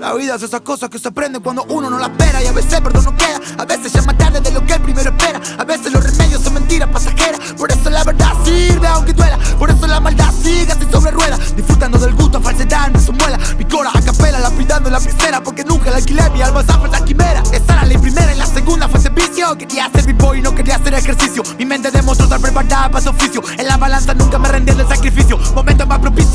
La vida es esas cosas que se aprenden cuando uno no la espera Y a veces perdón no queda, a veces ya más tarde de lo que el primero espera. A veces los remedios son mentiras pasajeras. Por eso la verdad sirve aunque duela. Por eso la maldad sigue así sobre Disfrutando del gusto, falsedad en su muela. Mi cora a capela, lapidando en la piscina Porque nunca la alquilé, mi alma zafra la quimera. Esa era la primera y la segunda fue servicio Quería ser mi boy, no quería hacer ejercicio. Mi mente demostró estar preparada para su oficio. En la balanza nunca me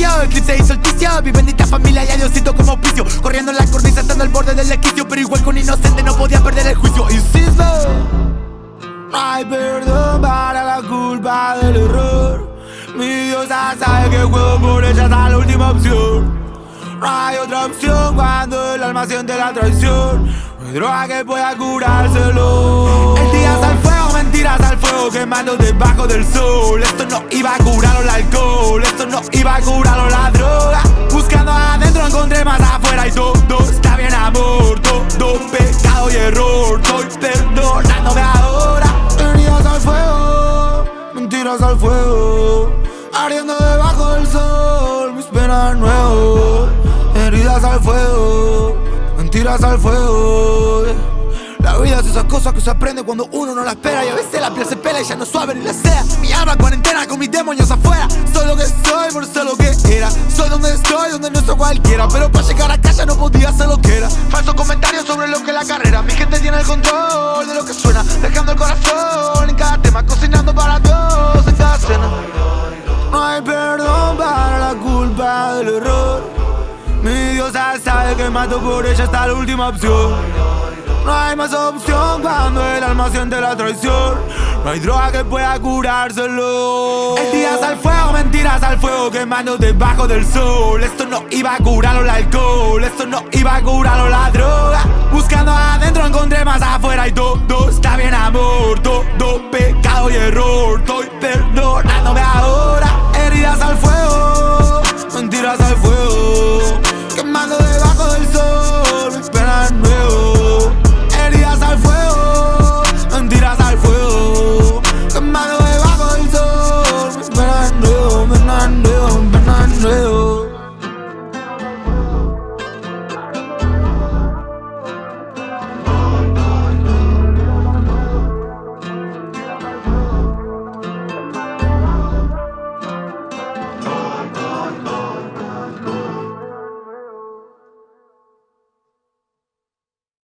Eclipse y solsticio Mi bendita familia y a Diosito como auspicio Corriendo la cornisa estando al borde del esquicio Pero igual con inocente no podía perder el juicio. Insisto hay perdón para la culpa del error. Mi diosa sabe que juego por ella hasta la última opción. No hay otra opción cuando el alma siente la traición. No hay droga que pueda curárselo. El día al fuego, mentiras al fuego Quemando debajo del sol. Esto no iba a curarlo el alcohol iba a curarlo la droga Buscando adentro encontré más afuera Y todo está bien amor Todo pecado y error Estoy perdonándome ahora. Heridas al fuego Mentiras al fuego Ardiendo debajo del sol Mis penas nuevos. Heridas al fuego Mentiras al fuego la vida es esas cosas que se aprende cuando uno no la espera. Y a veces la piel se pela y ya no suave ni la sea. Mi alma cuarentena con mis demonios afuera. Soy lo que soy por ser lo que era. Soy donde estoy, donde no soy cualquiera. Pero para llegar a casa no podía hacer lo que era. Falsos comentarios sobre lo que es la carrera. Mi gente tiene el control de lo que suena. Dejando el corazón en cada tema Cocinando para todos en cada cena. No hay perdón para la culpa del error. Mi diosa sabe que mato por ella hasta la última opción hay más opción cuando el alma siente la traición. No hay droga que pueda curárselo. El día al fuego, mentiras al fuego, quemando debajo del sol. Esto no iba a curarlo el alcohol, esto no iba a curarlo la droga. Buscando adentro encontré más afuera y todo